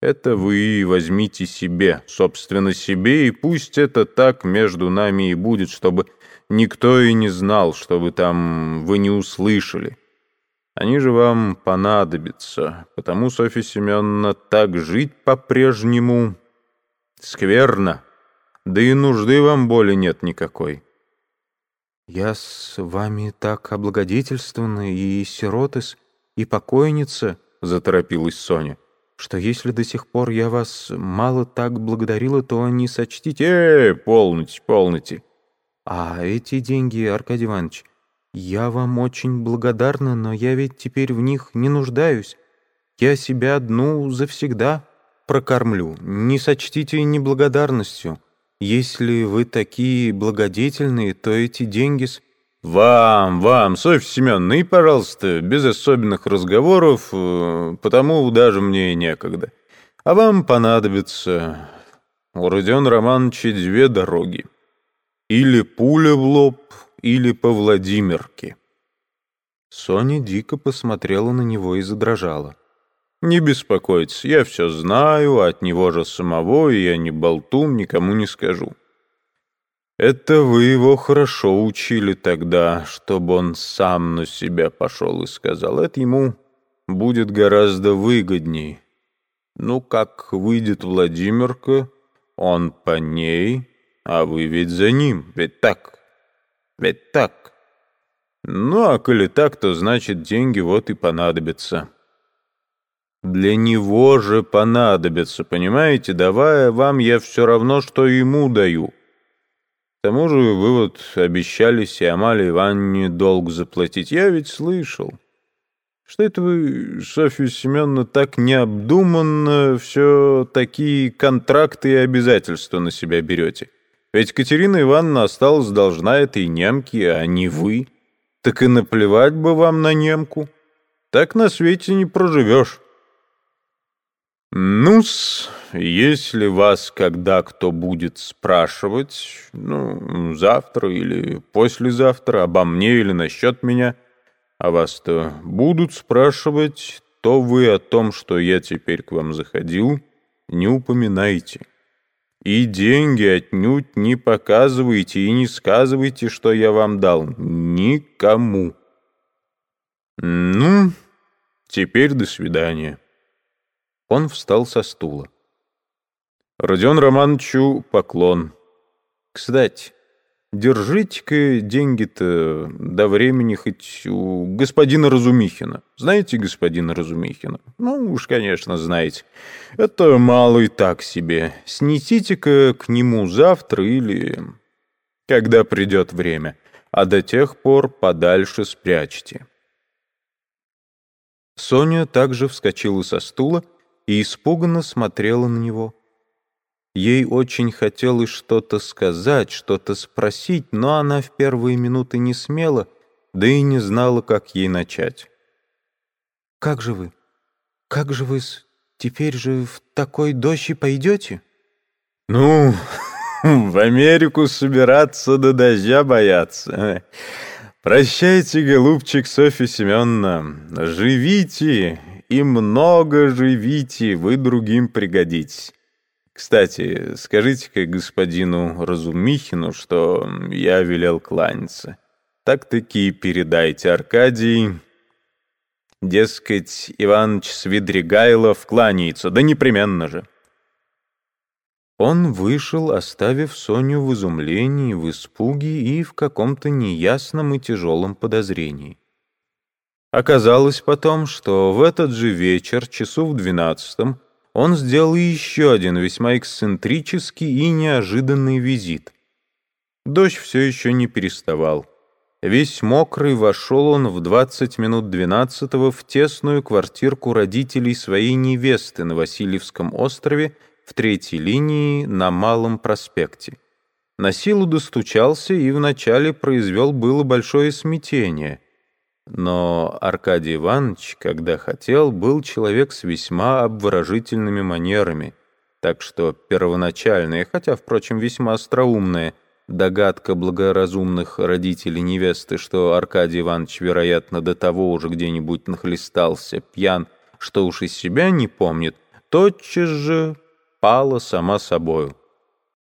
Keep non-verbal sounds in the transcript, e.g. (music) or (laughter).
Это вы возьмите себе, собственно себе, и пусть это так между нами и будет, чтобы никто и не знал, чтобы там вы не услышали. Они же вам понадобятся, потому, Софья Семеновна, так жить по-прежнему скверно, да и нужды вам боли нет никакой. Я с вами так облагодетельствована и сиротыс, и покойница, — заторопилась Соня, — что если до сих пор я вас мало так благодарила, то не сочтите... Э, полноте, полноте. А эти деньги, Аркадий Иванович, я вам очень благодарна, но я ведь теперь в них не нуждаюсь. Я себя одну завсегда прокормлю. Не сочтите неблагодарностью. Если вы такие благодетельные, то эти деньги с... «Вам, вам, Софья Семеновна, и, пожалуйста, без особенных разговоров, э, потому даже мне некогда. А вам понадобится у Родиона Романовича две дороги. Или пуля в лоб, или по Владимирке». Соня дико посмотрела на него и задрожала. «Не беспокойтесь, я все знаю, от него же самого, и я не болтун, никому не скажу». Это вы его хорошо учили тогда, чтобы он сам на себя пошел и сказал. Это ему будет гораздо выгодней. Ну, как выйдет Владимирка, он по ней, а вы ведь за ним, ведь так, ведь так. Ну, а коли так, то значит деньги вот и понадобятся. Для него же понадобятся, понимаете? Давая вам, я все равно, что ему даю. К тому же вы вот обещали Сиамале Ивановне долг заплатить. Я ведь слышал. Что это вы, Софья Семеновна, так необдуманно все такие контракты и обязательства на себя берете? Ведь Катерина Ивановна осталась должна этой немке, а не вы. Так и наплевать бы вам на немку. Так на свете не проживешь. Ну-с, если вас когда кто будет спрашивать, ну, завтра или послезавтра, обо мне или насчет меня, а вас-то будут спрашивать, то вы о том, что я теперь к вам заходил, не упоминайте. И деньги отнюдь не показывайте и не сказывайте, что я вам дал. Никому. Ну, теперь до свидания. Он встал со стула. Родион Романовичу поклон. Кстати, держите-ка деньги-то до времени хоть у господина Разумихина. Знаете господина Разумихина? Ну уж, конечно, знаете. Это малый так себе. Снесите-ка к нему завтра или когда придет время, а до тех пор подальше спрячьте. Соня также вскочила со стула, и испуганно смотрела на него. Ей очень хотелось что-то сказать, что-то спросить, но она в первые минуты не смела, да и не знала, как ей начать. «Как же вы? Как же вы теперь же в такой дождь и пойдете?» «Ну, (laughs) в Америку собираться до дождя бояться. Прощайте, голубчик Софья Семеновна, живите и много живите, вы другим пригодитесь. Кстати, скажите-ка господину Разумихину, что я велел кланяться. Так-таки передайте Аркадий. Дескать, Иваныч Свидригайлов кланяется, да непременно же. Он вышел, оставив Соню в изумлении, в испуге и в каком-то неясном и тяжелом подозрении. Оказалось потом, что в этот же вечер, часу в двенадцатом, он сделал еще один весьма эксцентрический и неожиданный визит. Дождь все еще не переставал. Весь мокрый вошел он в двадцать минут двенадцатого в тесную квартирку родителей своей невесты на Васильевском острове в третьей линии на Малом проспекте. На силу достучался и вначале произвел было большое смятение — но Аркадий Иванович, когда хотел, был человек с весьма обворожительными манерами, так что первоначальная, хотя, впрочем, весьма остроумная, догадка благоразумных родителей невесты, что Аркадий Иванович, вероятно, до того уже где-нибудь нахлестался, пьян, что уж из себя не помнит, тотчас же пала сама собою.